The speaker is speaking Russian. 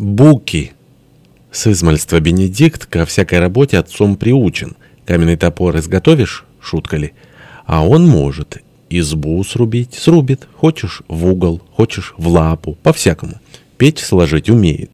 Буки. С измальства Бенедикт ко всякой работе отцом приучен. Каменный топор изготовишь? Шутка ли? А он может. Избу срубить? Срубит. Хочешь в угол, хочешь в лапу. По-всякому. Печь сложить умеет.